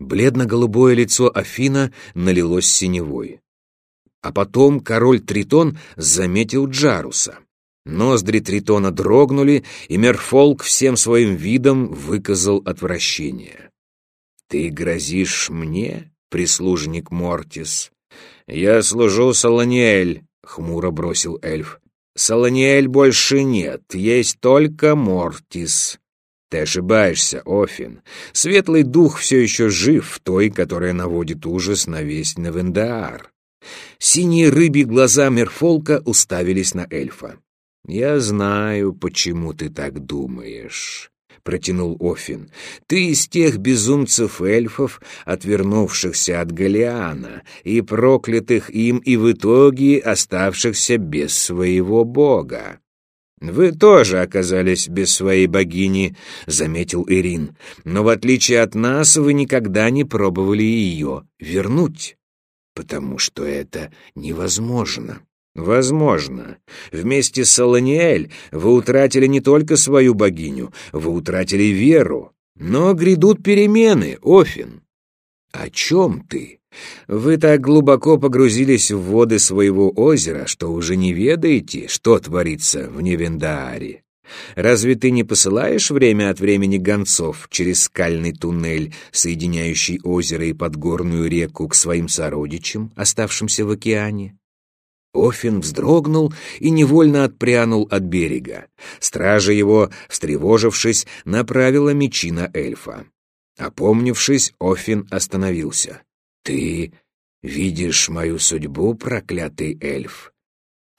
Бледно-голубое лицо Афина налилось синевой. А потом король Тритон заметил Джаруса. Ноздри Тритона дрогнули, и Мерфолк всем своим видом выказал отвращение. «Ты грозишь мне, прислужник Мортис?» «Я служу Солониэль», — хмуро бросил эльф. «Солониэль больше нет, есть только Мортис». «Ты ошибаешься, Офин. Светлый дух все еще жив той, которая наводит ужас на весь Навендаар». Синие рыбьи глаза Мерфолка уставились на эльфа. «Я знаю, почему ты так думаешь», — протянул Офин. «Ты из тех безумцев-эльфов, отвернувшихся от Голиана и проклятых им и в итоге оставшихся без своего бога». «Вы тоже оказались без своей богини», — заметил Ирин. «Но в отличие от нас, вы никогда не пробовали ее вернуть» потому что это невозможно. Возможно. Вместе с Солониэль вы утратили не только свою богиню, вы утратили веру. Но грядут перемены, Офин. О чем ты? Вы так глубоко погрузились в воды своего озера, что уже не ведаете, что творится в Невендааре. Разве ты не посылаешь время от времени гонцов через скальный туннель, соединяющий озеро и подгорную реку к своим сородичам, оставшимся в океане? Офин вздрогнул и невольно отпрянул от берега. Стража его, встревожившись, направила мечи на эльфа. Опомнившись, Офин остановился. «Ты видишь мою судьбу, проклятый эльф?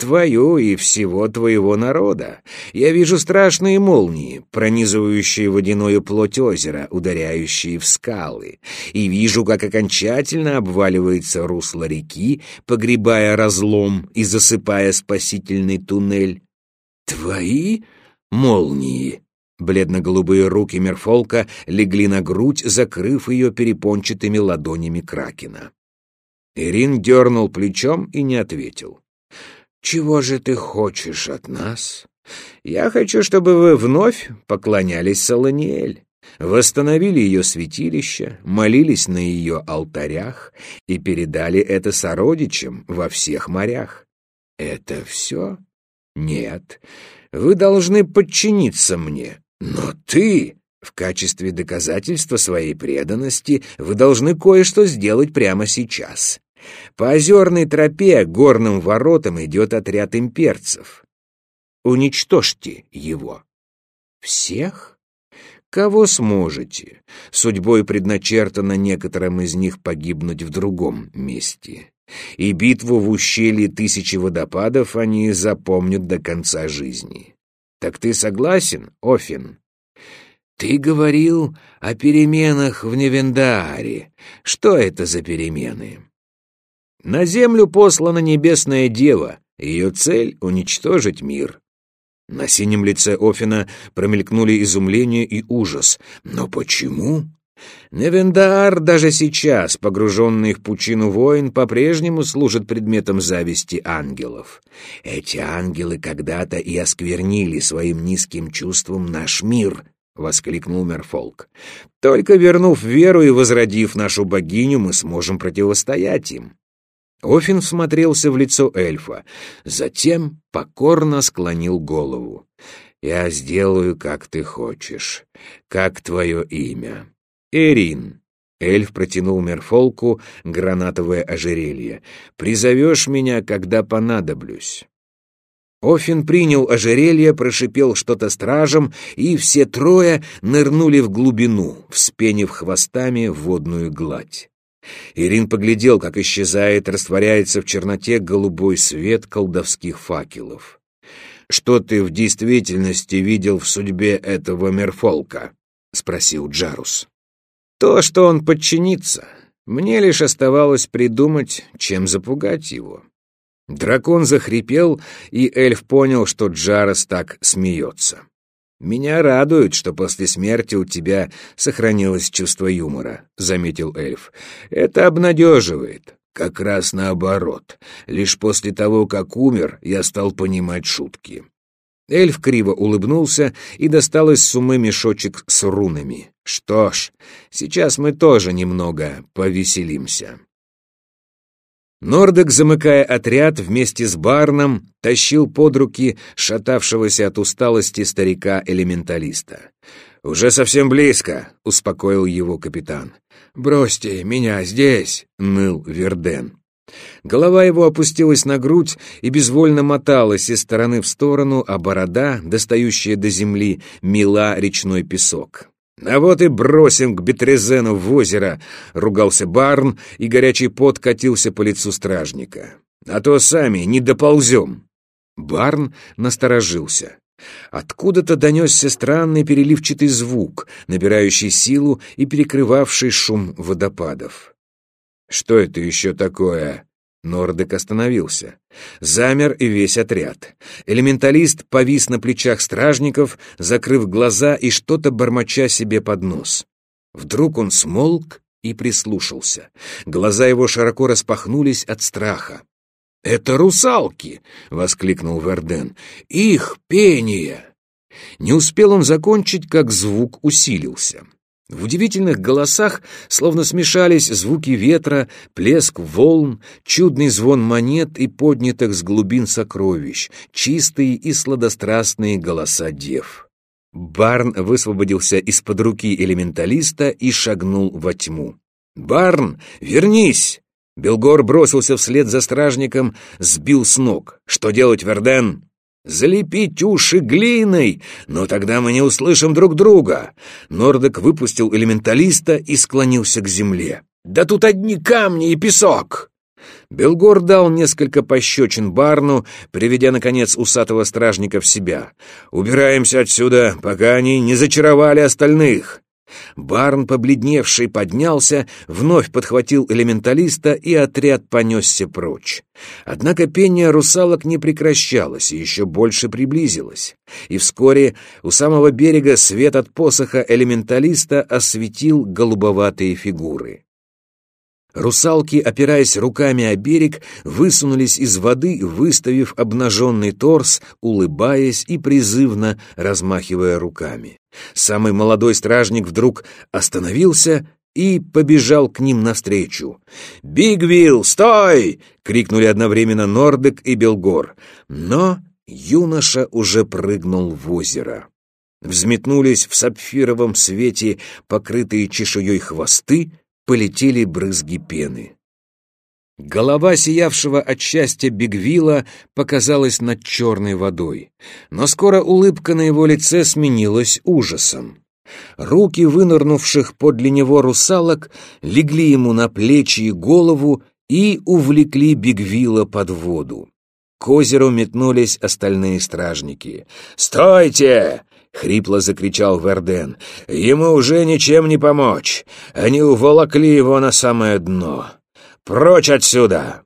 твою и всего твоего народа. Я вижу страшные молнии, пронизывающие водяную плоть озера, ударяющие в скалы, и вижу, как окончательно обваливается русло реки, погребая разлом и засыпая спасительный туннель. Твои молнии? Бледно-голубые руки Мерфолка легли на грудь, закрыв ее перепончатыми ладонями Кракена. Ирин дернул плечом и не ответил. «Чего же ты хочешь от нас? Я хочу, чтобы вы вновь поклонялись Солониэль, восстановили ее святилище, молились на ее алтарях и передали это сородичам во всех морях. Это все? Нет. Вы должны подчиниться мне. Но ты...» В качестве доказательства своей преданности вы должны кое-что сделать прямо сейчас. По озерной тропе горным воротам идет отряд имперцев. Уничтожьте его. Всех? Кого сможете? Судьбой предначертано некоторым из них погибнуть в другом месте. И битву в ущелье тысячи водопадов они запомнят до конца жизни. Так ты согласен, Офин? Ты говорил о переменах в Невендааре. Что это за перемены? На землю послана небесная дева, ее цель — уничтожить мир. На синем лице Офина промелькнули изумление и ужас. Но почему? Невендаар даже сейчас, погруженный в пучину войн, по-прежнему служит предметом зависти ангелов. Эти ангелы когда-то и осквернили своим низким чувством наш мир, — воскликнул Мерфолк. «Только вернув веру и возродив нашу богиню, мы сможем противостоять им. Офин всмотрелся в лицо эльфа, затем покорно склонил голову. «Я сделаю, как ты хочешь. Как твое имя?» «Эрин». Эльф протянул Мерфолку гранатовое ожерелье. «Призовешь меня, когда понадоблюсь». Офин принял ожерелье, прошипел что-то стражем, и все трое нырнули в глубину, вспенив хвостами водную гладь. Ирин поглядел, как исчезает, растворяется в черноте голубой свет колдовских факелов. «Что ты в действительности видел в судьбе этого мерфолка?» — спросил Джарус. «То, что он подчинится. Мне лишь оставалось придумать, чем запугать его». Дракон захрипел, и эльф понял, что Джарус так смеется. «Меня радует, что после смерти у тебя сохранилось чувство юмора», — заметил эльф. «Это обнадеживает. Как раз наоборот. Лишь после того, как умер, я стал понимать шутки». Эльф криво улыбнулся и достал из сумы мешочек с рунами. Что ж, сейчас мы тоже немного повеселимся. Нордек, замыкая отряд, вместе с Барном тащил под руки шатавшегося от усталости старика-элементалиста. «Уже совсем близко», — успокоил его капитан. «Бросьте меня здесь», — ныл Верден. Голова его опустилась на грудь и безвольно моталась из стороны в сторону, а борода, достающая до земли, мела речной песок. «А вот и бросим к Бетрезену в озеро!» — ругался Барн, и горячий пот катился по лицу стражника. «А то сами не доползем!» Барн насторожился. Откуда-то донесся странный переливчатый звук, набирающий силу и перекрывавший шум водопадов. «Что это еще такое?» Нордек остановился. Замер и весь отряд. Элементалист повис на плечах стражников, закрыв глаза и что-то бормоча себе под нос. Вдруг он смолк и прислушался. Глаза его широко распахнулись от страха. «Это русалки!» — воскликнул Верден. «Их пение!» Не успел он закончить, как звук усилился. В удивительных голосах словно смешались звуки ветра, плеск волн, чудный звон монет и поднятых с глубин сокровищ, чистые и сладострастные голоса дев. Барн высвободился из-под руки элементалиста и шагнул во тьму. «Барн, вернись!» Белгор бросился вслед за стражником, сбил с ног. «Что делать, Верден?» «Залепить уши глиной, но тогда мы не услышим друг друга!» Нордек выпустил элементалиста и склонился к земле. «Да тут одни камни и песок!» Белгор дал несколько пощечин Барну, приведя, наконец, усатого стражника в себя. «Убираемся отсюда, пока они не зачаровали остальных!» Барн, побледневший, поднялся, вновь подхватил элементалиста, и отряд понесся прочь. Однако пение русалок не прекращалось и еще больше приблизилось. И вскоре у самого берега свет от посоха элементалиста осветил голубоватые фигуры. Русалки, опираясь руками о берег, высунулись из воды, выставив обнаженный торс, улыбаясь и призывно размахивая руками. Самый молодой стражник вдруг остановился и побежал к ним навстречу. «Бигвилл, стой!» — крикнули одновременно Нордек и Белгор. Но юноша уже прыгнул в озеро. Взметнулись в сапфировом свете покрытые чешуей хвосты, полетели брызги пены. Голова сиявшего от счастья Бигвилла показалась над черной водой, но скоро улыбка на его лице сменилась ужасом. Руки вынырнувших подле него русалок легли ему на плечи и голову и увлекли Бигвилла под воду. К озеру метнулись остальные стражники. «Стойте! — хрипло закричал Верден. «Ему уже ничем не помочь. Они уволокли его на самое дно. Прочь отсюда!»